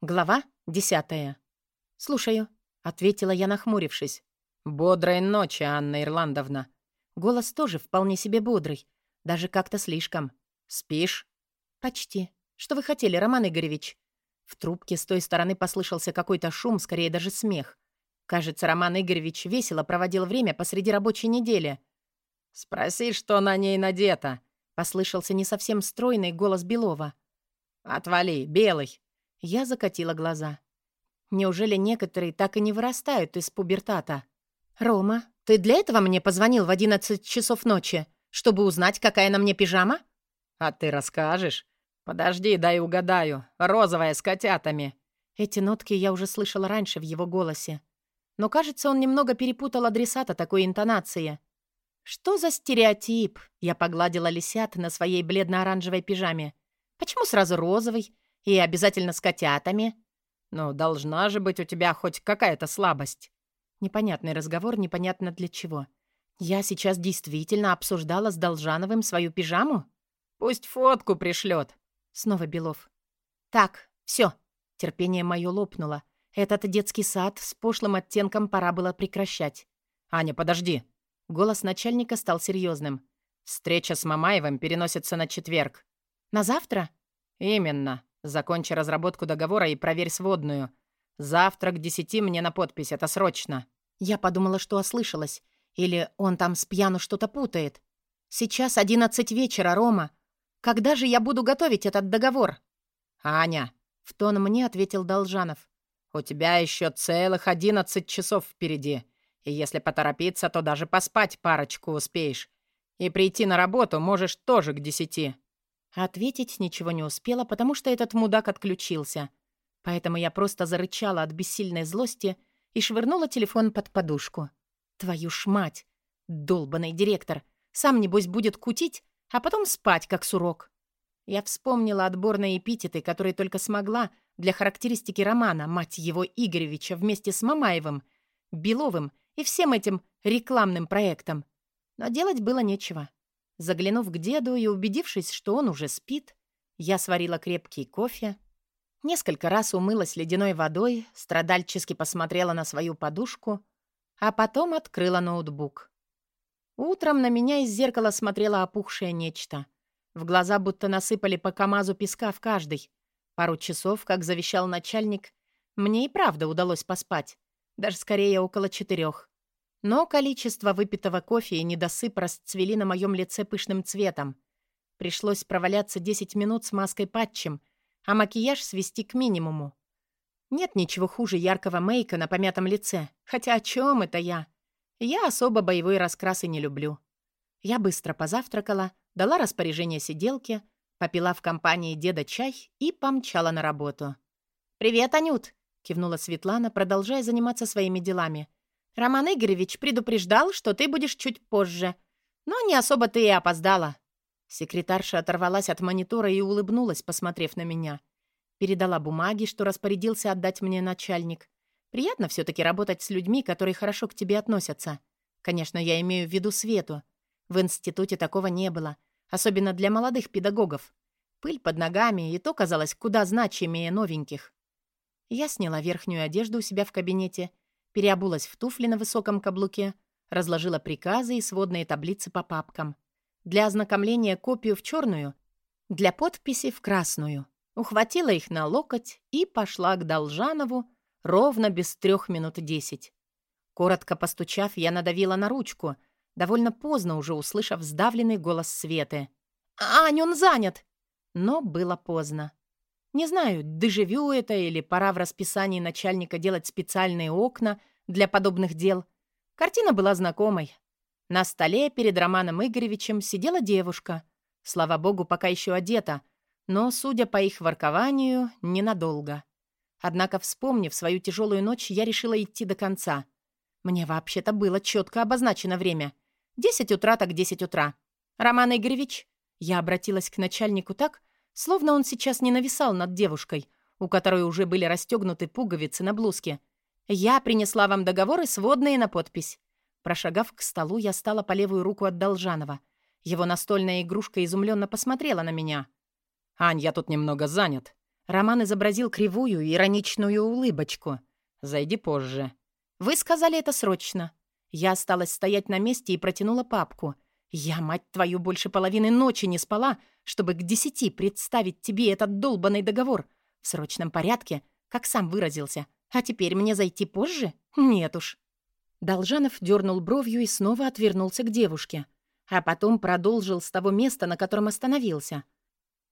Глава десятая. «Слушаю», — ответила я, нахмурившись. «Бодрой ночи, Анна Ирландовна». Голос тоже вполне себе бодрый, даже как-то слишком. «Спишь?» «Почти. Что вы хотели, Роман Игоревич?» В трубке с той стороны послышался какой-то шум, скорее даже смех. Кажется, Роман Игоревич весело проводил время посреди рабочей недели. «Спроси, что на ней надето», — послышался не совсем стройный голос Белова. «Отвали, белый!» Я закатила глаза. Неужели некоторые так и не вырастают из пубертата? «Рома, ты для этого мне позвонил в одиннадцать часов ночи, чтобы узнать, какая на мне пижама?» «А ты расскажешь? Подожди, дай угадаю. Розовая с котятами». Эти нотки я уже слышала раньше в его голосе. Но, кажется, он немного перепутал адресата такой интонации. «Что за стереотип?» Я погладила лисят на своей бледно-оранжевой пижаме. «Почему сразу розовый? И обязательно с котятами?» «Ну, должна же быть у тебя хоть какая-то слабость». Непонятный разговор, непонятно для чего. Я сейчас действительно обсуждала с Должановым свою пижаму? «Пусть фотку пришлет. Снова Белов. «Так, все. Терпение мое лопнуло. Этот детский сад с пошлым оттенком пора было прекращать. «Аня, подожди!» Голос начальника стал серьезным. «Встреча с Мамаевым переносится на четверг». «На завтра?» «Именно. Закончи разработку договора и проверь сводную. Завтра к десяти мне на подпись, это срочно». Я подумала, что ослышалась. Или он там с пьяну что-то путает. «Сейчас одиннадцать вечера, Рома. Когда же я буду готовить этот договор?» «Аня», — в тон мне ответил Должанов, «у тебя еще целых одиннадцать часов впереди, и если поторопиться, то даже поспать парочку успеешь. И прийти на работу можешь тоже к десяти». Ответить ничего не успела, потому что этот мудак отключился. Поэтому я просто зарычала от бессильной злости и швырнула телефон под подушку. «Твою ж мать! Долбанный директор! Сам, небось, будет кутить, а потом спать, как сурок. Я вспомнила отборные эпитеты, которые только смогла для характеристики романа «Мать его Игоревича» вместе с Мамаевым, Беловым и всем этим рекламным проектом. Но делать было нечего. Заглянув к деду и убедившись, что он уже спит, я сварила крепкий кофе, несколько раз умылась ледяной водой, страдальчески посмотрела на свою подушку, а потом открыла ноутбук. Утром на меня из зеркала смотрело опухшее нечто. В глаза будто насыпали по КамАЗу песка в каждый. Пару часов, как завещал начальник, мне и правда удалось поспать. Даже скорее около четырех. Но количество выпитого кофе и недосып расцвели на моем лице пышным цветом. Пришлось проваляться 10 минут с маской патчем, а макияж свести к минимуму. Нет ничего хуже яркого мейка на помятом лице. Хотя о чем это я? Я особо боевой раскрас и не люблю. Я быстро позавтракала, дала распоряжение сиделке, попила в компании деда чай и помчала на работу. «Привет, Анют!» — кивнула Светлана, продолжая заниматься своими делами. «Роман Игоревич предупреждал, что ты будешь чуть позже. Но не особо ты и опоздала». Секретарша оторвалась от монитора и улыбнулась, посмотрев на меня. Передала бумаги, что распорядился отдать мне начальник. Приятно все-таки работать с людьми, которые хорошо к тебе относятся. Конечно, я имею в виду Свету. В институте такого не было, особенно для молодых педагогов. Пыль под ногами, и то казалось куда значимее новеньких. Я сняла верхнюю одежду у себя в кабинете, переобулась в туфли на высоком каблуке, разложила приказы и сводные таблицы по папкам. Для ознакомления копию в черную, для подписи в красную. Ухватила их на локоть и пошла к Должанову, Ровно без трех минут десять. Коротко постучав, я надавила на ручку, довольно поздно уже услышав сдавленный голос Светы. «Ань, он занят!» Но было поздно. Не знаю, дежавю это или пора в расписании начальника делать специальные окна для подобных дел. Картина была знакомой. На столе перед Романом Игоревичем сидела девушка. Слава богу, пока еще одета, но, судя по их воркованию, ненадолго. Однако, вспомнив свою тяжелую ночь, я решила идти до конца. Мне вообще-то было четко обозначено время. Десять утра так десять утра. «Роман Игоревич?» Я обратилась к начальнику так, словно он сейчас не нависал над девушкой, у которой уже были расстегнуты пуговицы на блузке. «Я принесла вам договоры сводные на подпись». Прошагав к столу, я стала по левую руку от Должанова. Его настольная игрушка изумленно посмотрела на меня. «Ань, я тут немного занят», Роман изобразил кривую, ироничную улыбочку. «Зайди позже». «Вы сказали это срочно». Я осталась стоять на месте и протянула папку. «Я, мать твою, больше половины ночи не спала, чтобы к десяти представить тебе этот долбанный договор. В срочном порядке, как сам выразился. А теперь мне зайти позже? Нет уж». Должанов дернул бровью и снова отвернулся к девушке. А потом продолжил с того места, на котором остановился —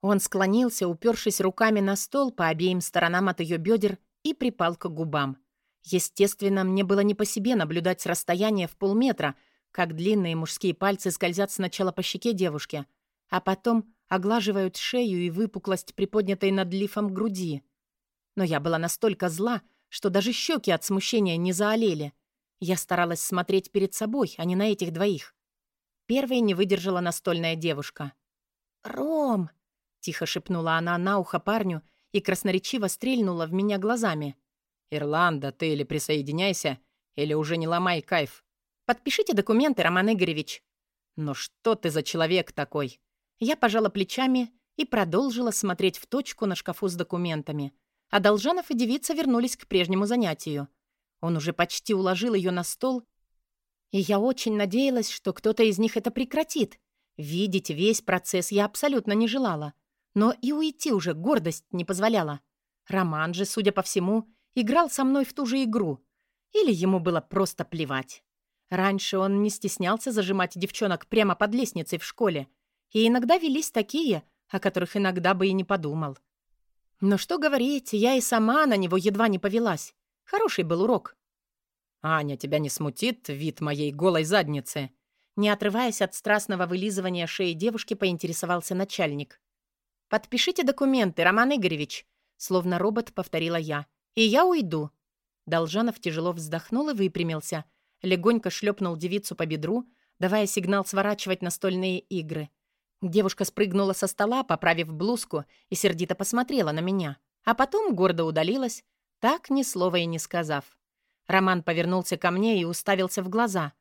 он склонился, упершись руками на стол по обеим сторонам от ее бедер и припал к губам. Естественно, мне было не по себе наблюдать с расстояния в полметра, как длинные мужские пальцы скользят сначала по щеке девушки, а потом оглаживают шею и выпуклость, приподнятой над лифом груди. Но я была настолько зла, что даже щеки от смущения не заолели. Я старалась смотреть перед собой, а не на этих двоих. Первой не выдержала настольная девушка. «Ром!» Тихо шепнула она на ухо парню и красноречиво стрельнула в меня глазами. «Ирланда, ты или присоединяйся, или уже не ломай кайф. Подпишите документы, Роман Игоревич». «Но что ты за человек такой?» Я пожала плечами и продолжила смотреть в точку на шкафу с документами. А Должанов и девица вернулись к прежнему занятию. Он уже почти уложил ее на стол, и я очень надеялась, что кто-то из них это прекратит. Видеть весь процесс я абсолютно не желала. Но и уйти уже гордость не позволяла. Роман же, судя по всему, играл со мной в ту же игру. Или ему было просто плевать. Раньше он не стеснялся зажимать девчонок прямо под лестницей в школе. И иногда велись такие, о которых иногда бы и не подумал. Но что говорить, я и сама на него едва не повелась. Хороший был урок. «Аня, тебя не смутит вид моей голой задницы?» Не отрываясь от страстного вылизывания шеи девушки, поинтересовался начальник. «Подпишите документы, Роман Игоревич», — словно робот повторила я. «И я уйду». Должанов тяжело вздохнул и выпрямился. Легонько шлепнул девицу по бедру, давая сигнал сворачивать настольные игры. Девушка спрыгнула со стола, поправив блузку, и сердито посмотрела на меня. А потом гордо удалилась, так ни слова и не сказав. Роман повернулся ко мне и уставился в глаза.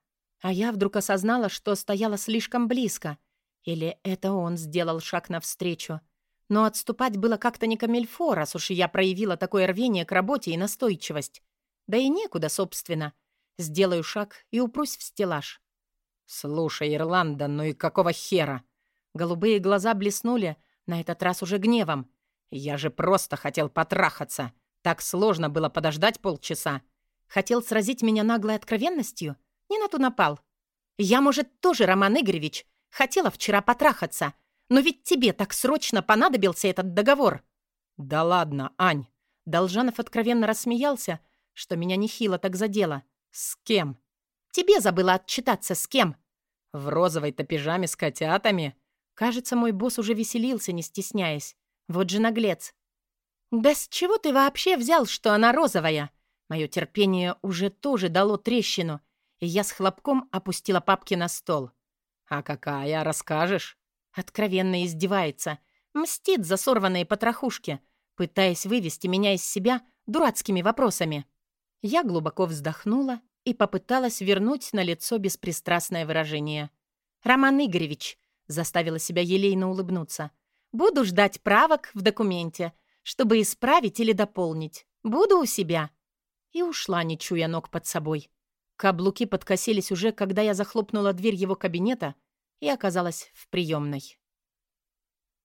А я вдруг осознала, что стояла слишком близко. Или это он сделал шаг навстречу. Но отступать было как-то не камельфо, раз уж я проявила такое рвение к работе и настойчивость. Да и некуда, собственно. Сделаю шаг и упрусь в стеллаж. «Слушай, Ирланда, ну и какого хера?» Голубые глаза блеснули, на этот раз уже гневом. «Я же просто хотел потрахаться. Так сложно было подождать полчаса». Хотел сразить меня наглой откровенностью? Не на ту напал. Я, может, тоже, Роман Игоревич, хотела вчера потрахаться, но ведь тебе так срочно понадобился этот договор». «Да ладно, Ань». Должанов откровенно рассмеялся, что меня нехило так задело. «С кем?» «Тебе забыла отчитаться, с кем?» «В розовой-то пижаме с котятами?» Кажется, мой босс уже веселился, не стесняясь. Вот же наглец. «Да с чего ты вообще взял, что она розовая?» Мое терпение уже тоже дало трещину, и я с хлопком опустила папки на стол. «А какая, расскажешь?» Откровенно издевается. Мстит за сорванные потрохушки, пытаясь вывести меня из себя дурацкими вопросами. Я глубоко вздохнула и попыталась вернуть на лицо беспристрастное выражение. «Роман Игоревич», — заставила себя елейно улыбнуться, «буду ждать правок в документе, чтобы исправить или дополнить. Буду у себя». И ушла, не чуя ног под собой. Каблуки подкосились уже, когда я захлопнула дверь его кабинета — и оказалась в приемной.